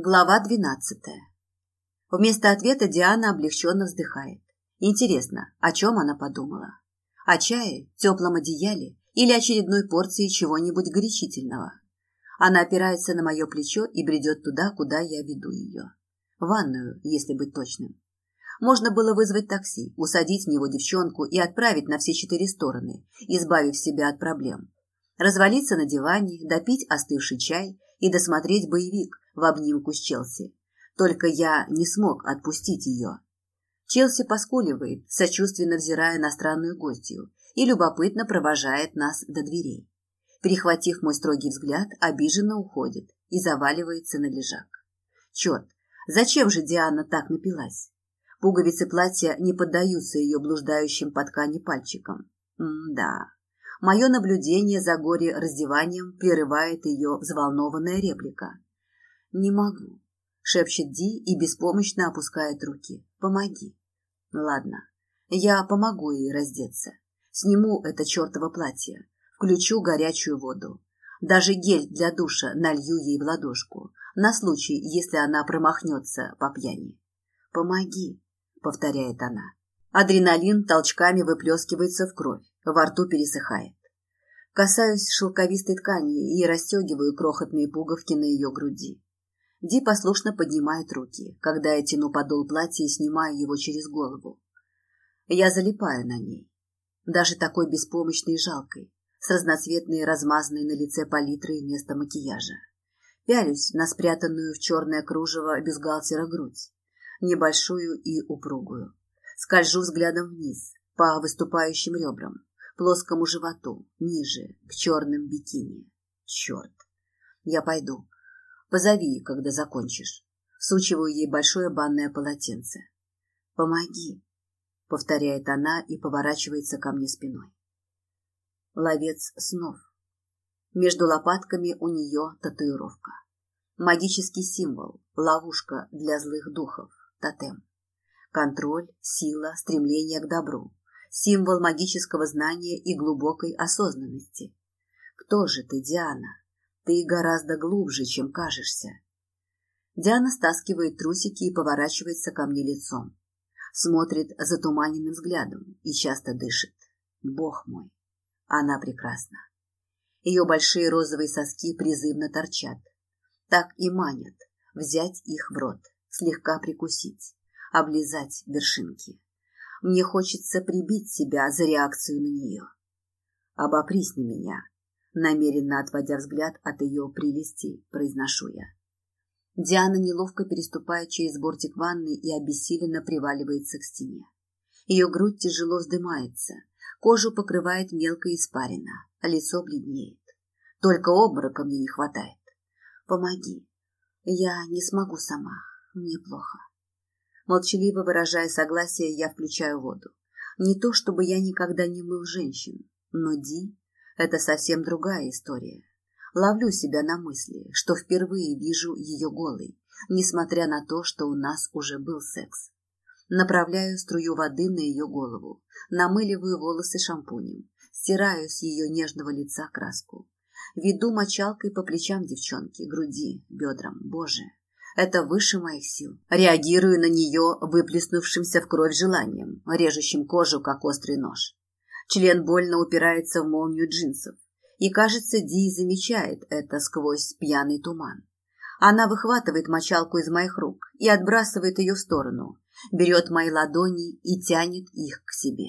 Глава двенадцатая. Вместо ответа Диана облегченно вздыхает. Интересно, о чем она подумала? О чае, теплом одеяле или очередной порции чего-нибудь горячительного? Она опирается на мое плечо и бредет туда, куда я веду ее. Ванную, если быть точным. Можно было вызвать такси, усадить в него девчонку и отправить на все четыре стороны, избавив себя от проблем. Развалиться на диване, допить остывший чай и досмотреть боевик – в обнимку с Челси. Только я не смог отпустить ее. Челси поскуливает, сочувственно взирая на странную гостью, и любопытно провожает нас до дверей. Перехватив мой строгий взгляд, обиженно уходит и заваливается на лежак. Черт, зачем же Диана так напилась? Пуговицы платья не поддаются ее блуждающим по ткани пальчикам. М-да. Мое наблюдение за горе раздеванием прерывает ее взволнованная реплика. «Не могу», — шепчет Ди и беспомощно опускает руки. «Помоги». «Ладно, я помогу ей раздеться. Сниму это чертово платье, включу горячую воду. Даже гель для душа налью ей в ладошку, на случай, если она промахнется по пьяни. «Помоги», — повторяет она. Адреналин толчками выплескивается в кровь, во рту пересыхает. Касаюсь шелковистой ткани и расстегиваю крохотные пуговки на ее груди. Ди послушно поднимает руки, когда я тяну подол платья и снимаю его через голову. Я залипаю на ней. Даже такой беспомощной и жалкой, с разноцветной размазанной на лице палитрой вместо макияжа. Пялюсь на спрятанную в черное кружево бюстгальтера грудь, небольшую и упругую. Скольжу взглядом вниз, по выступающим ребрам, плоскому животу, ниже, к черным бикини. Черт. Я пойду, Позови, когда закончишь. Всучиваю ей большое банное полотенце. Помоги, повторяет она и поворачивается ко мне спиной. Ловец снов. Между лопатками у нее татуировка. Магический символ, ловушка для злых духов, тотем. Контроль, сила, стремление к добру. Символ магического знания и глубокой осознанности. Кто же ты, Диана? Ты гораздо глубже, чем кажешься. Диана стаскивает трусики и поворачивается ко мне лицом. Смотрит затуманенным взглядом и часто дышит. Бог мой, она прекрасна. Ее большие розовые соски призывно торчат. Так и манят взять их в рот, слегка прикусить, облизать вершинки. Мне хочется прибить себя за реакцию на нее. Обопрись на меня, намеренно отводя взгляд от ее прелестей, произношу я. Диана неловко переступает через бортик ванны и обессиленно приваливается к стене. Ее грудь тяжело вздымается, кожу покрывает мелкая испарина, а лицо бледнеет. Только обморока мне не хватает. Помоги. Я не смогу сама. Мне плохо. Молчаливо выражая согласие, я включаю воду. Не то, чтобы я никогда не мыл женщин, но Ди это совсем другая история. Ловлю себя на мысли, что впервые вижу ее голой, несмотря на то, что у нас уже был секс. Направляю струю воды на ее голову, намыливаю волосы шампунем, стираю с ее нежного лица краску. Веду мочалкой по плечам девчонки, груди, бедрам. Боже, это выше моих сил. Реагирую на нее выплеснувшимся в кровь желанием, режущим кожу, как острый нож. Член больно упирается в молнию джинсов. И, кажется, Ди замечает это сквозь пьяный туман. Она выхватывает мочалку из моих рук и отбрасывает ее в сторону, берет мои ладони и тянет их к себе.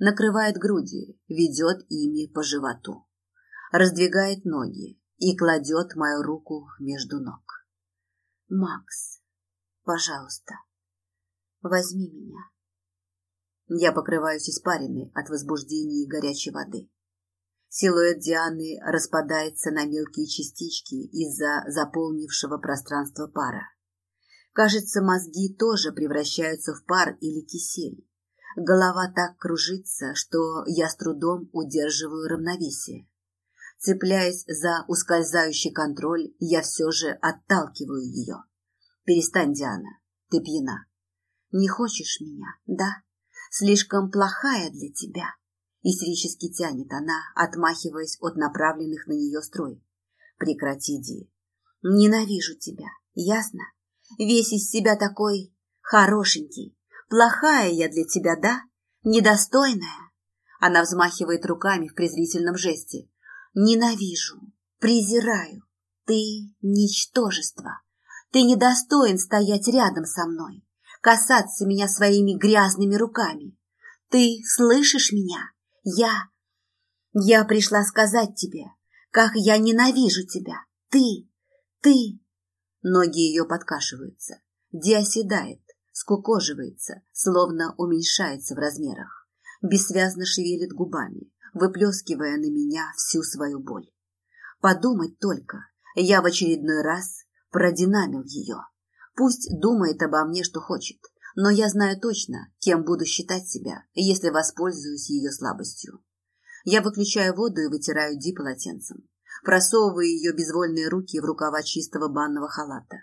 Накрывает груди, ведет ими по животу. Раздвигает ноги и кладет мою руку между ног. «Макс, пожалуйста, возьми меня». Я покрываюсь испариной от возбуждения и горячей воды. Силуэт Дианы распадается на мелкие частички из-за заполнившего пространства пара. Кажется, мозги тоже превращаются в пар или кисель. Голова так кружится, что я с трудом удерживаю равновесие. Цепляясь за ускользающий контроль, я все же отталкиваю ее. «Перестань, Диана, ты пьяна. Не хочешь меня, да?» Слишком плохая для тебя. Истерически тянет она, отмахиваясь от направленных на нее строй. Прекрати, Ди. Ненавижу тебя. Ясно? Весь из себя такой хорошенький. Плохая я для тебя, да? Недостойная? Она взмахивает руками в презрительном жесте. Ненавижу, презираю. Ты ничтожество. Ты недостоин стоять рядом со мной, касаться меня своими грязными руками. Ты слышишь меня? Я... Я пришла сказать тебе, как я ненавижу тебя. Ты... Ты... Ноги ее подкашиваются. Ди оседает, скукоживается, словно уменьшается в размерах. Бессвязно шевелит губами, выплескивая на меня всю свою боль. Подумать только, я в очередной раз продинамил ее. Пусть думает обо мне, что хочет, но я знаю точно, кем буду считать себя, если воспользуюсь ее слабостью. Я выключаю воду и вытираю Ди полотенцем. Просовываю ее безвольные руки в рукава чистого банного халата.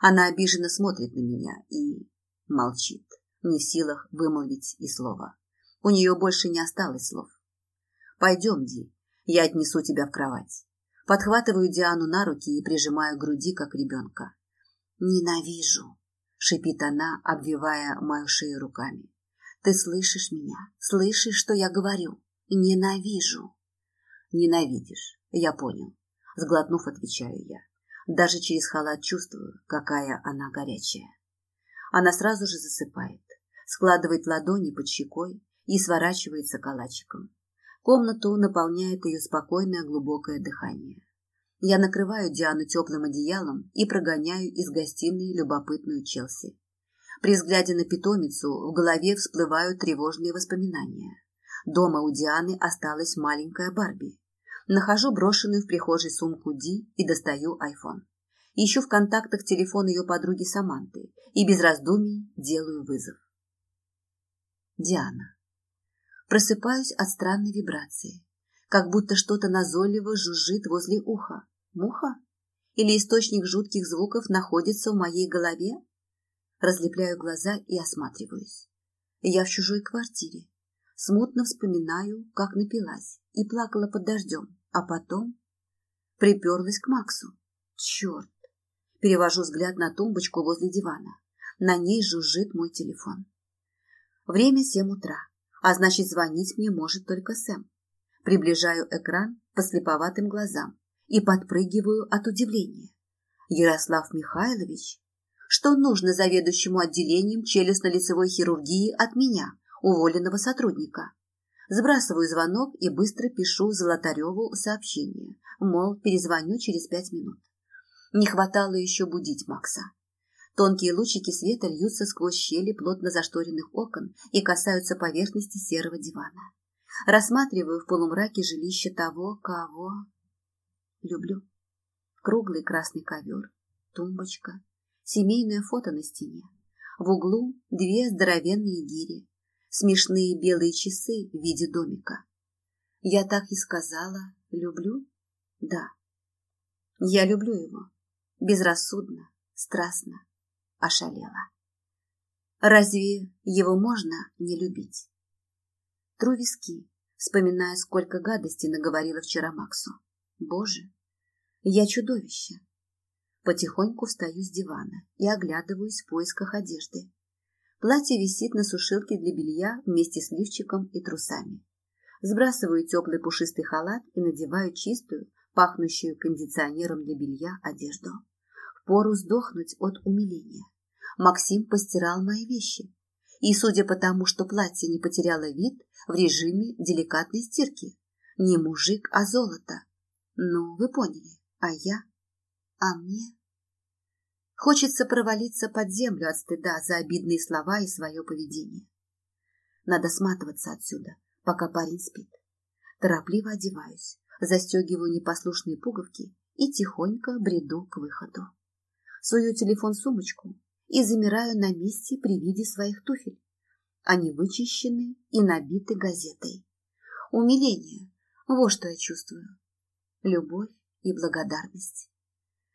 Она обиженно смотрит на меня и молчит, не в силах вымолвить и слова. У нее больше не осталось слов. «Пойдем, Ди, я отнесу тебя в кровать». Подхватываю Диану на руки и прижимаю к груди, как ребенка. «Ненавижу», — шипит она, обвивая мою шею руками. «Ты слышишь меня? Слышишь, что я говорю? Ненавижу». «Ненавидишь, я понял», — сглотнув, отвечаю я. Даже через халат чувствую, какая она горячая. Она сразу же засыпает, складывает ладони под щекой и сворачивается калачиком. Комнату наполняет ее спокойное глубокое дыхание. Я накрываю Диану теплым одеялом и прогоняю из гостиной любопытную Челси. При взгляде на питомицу в голове всплывают тревожные воспоминания. Дома у Дианы осталась маленькая Барби. Нахожу брошенную в прихожей сумку Ди и достаю айфон. Ищу в контактах телефон ее подруги Саманты и без раздумий делаю вызов. Диана. Просыпаюсь от странной вибрации, как будто что-то назойливо жужжит возле уха. Муха? Или источник жутких звуков находится в моей голове? Разлепляю глаза и осматриваюсь. Я в чужой квартире. Смутно вспоминаю, как напилась и плакала под дождем, а потом приперлась к Максу. Черт! Перевожу взгляд на тумбочку возле дивана. На ней жужжит мой телефон. Время семь утра, а значит, звонить мне может только Сэм. Приближаю экран по слеповатым глазам и подпрыгиваю от удивления. Ярослав Михайлович? Что нужно заведующему отделением челюстно-лицевой хирургии от меня, уволенного сотрудника? Сбрасываю звонок и быстро пишу Золотареву сообщение, мол, перезвоню через пять минут. Не хватало еще будить Макса. Тонкие лучики света льются сквозь щели плотно зашторенных окон и касаются поверхности серого дивана. Рассматриваю в полумраке жилище того, кого люблю. Круглый красный ковер, тумбочка, семейное фото на стене. В углу две здоровенные гири, смешные белые часы в виде домика. Я так и сказала «люблю»? Да. Я люблю его. Безрассудно, страстно, ошалела. Разве его можно не любить? Тру виски, вспоминая, сколько гадости наговорила вчера Максу. Боже, я чудовище. Потихоньку встаю с дивана и оглядываюсь в поисках одежды. Платье висит на сушилке для белья вместе с лифчиком и трусами. Сбрасываю теплый пушистый халат и надеваю чистую, пахнущую кондиционером для белья одежду. Впору сдохнуть от умиления. Максим постирал мои вещи. И, судя по тому, что платье не потеряло вид, в режиме деликатной стирки. Не мужик, а золото. Ну, вы поняли. А я? А мне? Хочется провалиться под землю от стыда за обидные слова и свое поведение. Надо сматываться отсюда, пока парень спит. Торопливо одеваюсь, застегиваю непослушные пуговки и тихонько бреду к выходу. Сую телефон в сумочку и замираю на месте при виде своих туфель. Они вычищены и набиты газетой. Умиление – вот что я чувствую. Любовь и благодарность.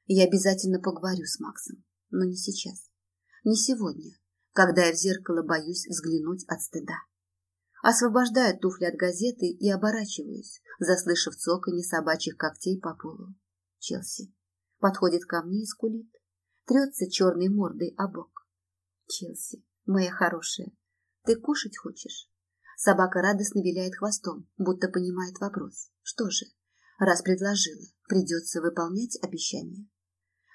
Я обязательно поговорю с Максом, но не сейчас. Не сегодня, когда я в зеркало боюсь взглянуть от стыда. Освобождаю туфли от газеты и оборачиваюсь, заслышав цоканье собачьих когтей по полу. Челси подходит ко мне и скулит. трется черной мордой о бок. Челси, моя хорошая, ты кушать хочешь? Собака радостно виляет хвостом, будто понимает вопрос. Что же, раз предложила, придется выполнять обещание.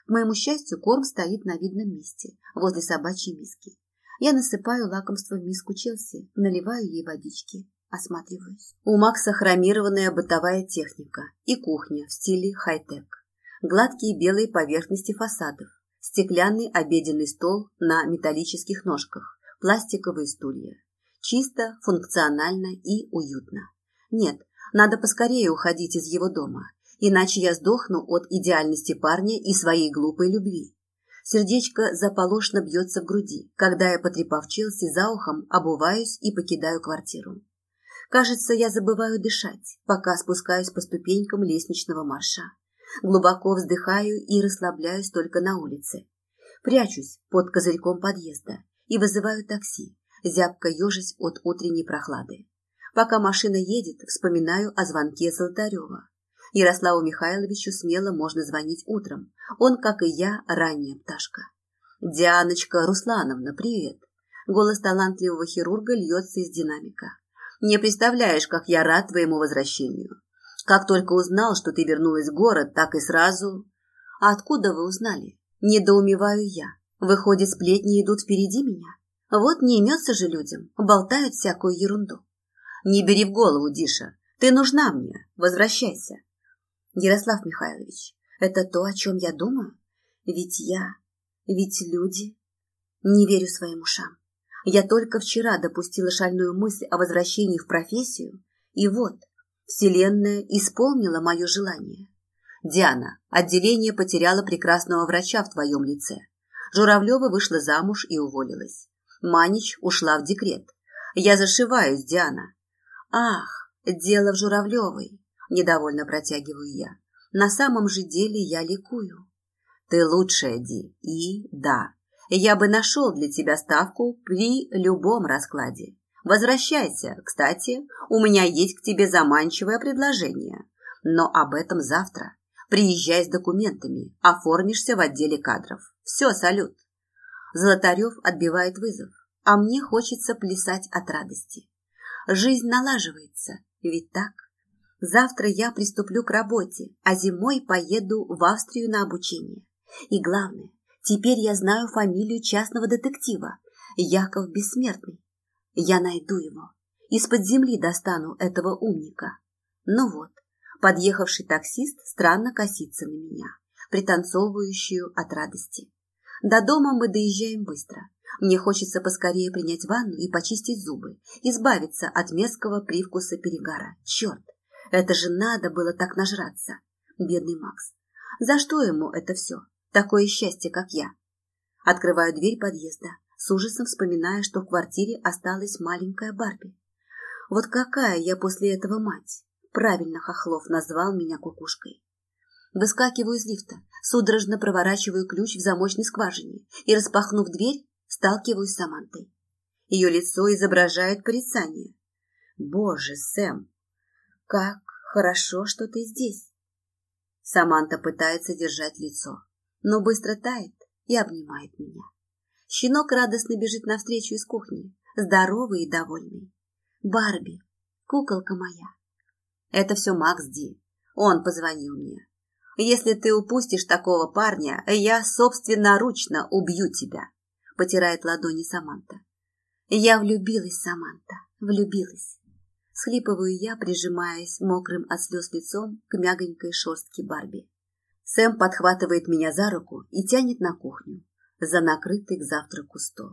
К моему счастью, корм стоит на видном месте, возле собачьей миски. Я насыпаю лакомство в миску Челси, наливаю ей водички, осматриваюсь. У Макса хромированная бытовая техника и кухня в стиле хай-тек. Гладкие белые поверхности фасадов, стеклянный обеденный стол на металлических ножках, пластиковые стулья. Чисто, функционально и уютно. Нет, надо поскорее уходить из его дома, иначе я сдохну от идеальности парня и своей глупой любви. Сердечко заполошно бьется в груди, когда я, потрепав Челси за ухом, обуваюсь и покидаю квартиру. Кажется, я забываю дышать, пока спускаюсь по ступенькам лестничного марша. Глубоко вздыхаю и расслабляюсь только на улице. Прячусь под козырьком подъезда и вызываю такси, зябко ежась от утренней прохлады. Пока машина едет, вспоминаю о звонке Золотарева. Ярославу Михайловичу смело можно звонить утром. Он, как и я, ранняя пташка. «Дианочка Руслановна, привет!» Голос талантливого хирурга льется из динамика. «Не представляешь, как я рад твоему возвращению. Как только узнал, что ты вернулась в город, так и сразу...» «А откуда вы узнали?» «Недоумеваю я. Выходит, сплетни идут впереди меня? Вот не имется же людям, болтают всякую ерунду». «Не бери в голову, Диша. Ты нужна мне. Возвращайся. Ярослав Михайлович, это то, о чем я думаю? Ведь я, ведь люди... Не верю своим ушам. Я только вчера допустила шальную мысль о возвращении в профессию, и вот, Вселенная исполнила мое желание. Диана, отделение потеряло прекрасного врача в твоем лице. Журавлева вышла замуж и уволилась. Манич ушла в декрет. Я зашиваюсь, Диана. Ах, дело в Журавлевой. Недовольно протягиваю я. На самом же деле я ликую. Ты лучшая, Ди. И да, я бы нашел для тебя ставку при любом раскладе. Возвращайся. Кстати, у меня есть к тебе заманчивое предложение. Но об этом завтра. Приезжай с документами, оформишься в отделе кадров. Все, салют. Золотарев отбивает вызов, а мне хочется плясать от радости. Жизнь налаживается, ведь так? Завтра я приступлю к работе, а зимой поеду в Австрию на обучение. И главное, теперь я знаю фамилию частного детектива, Яков Бессмертный. Я найду его, из-под земли достану этого умника. Ну вот, подъехавший таксист странно косится на меня, пританцовывающую от радости. До дома мы доезжаем быстро. Мне хочется поскорее принять ванну и почистить зубы, избавиться от мерзкого привкуса перегара. Черт! Это же надо было так нажраться. Бедный Макс. За что ему это все? Такое счастье, как я. Открываю дверь подъезда, с ужасом вспоминая, что в квартире осталась маленькая Барби. Вот какая я после этого мать. Правильно Хохлов назвал меня кукушкой. Выскакиваю из лифта, судорожно проворачиваю ключ в замочной скважине и, распахнув дверь, сталкиваюсь с Самантой. Ее лицо изображает порицание. «Боже, Сэм, как хорошо, что ты здесь. Саманта пытается держать лицо, но быстро тает и обнимает меня. Щенок радостно бежит навстречу из кухни, здоровый и довольный. Барби, куколка моя. Это все Макс Ди. Он позвонил мне. Если ты упустишь такого парня, я собственноручно убью тебя, потирает ладони Саманта. Я влюбилась, Саманта, влюбилась. Схлипываю я, прижимаясь мокрым от слез лицом к мягонькой шерстке Барби. Сэм подхватывает меня за руку и тянет на кухню, за накрытый к завтраку стол.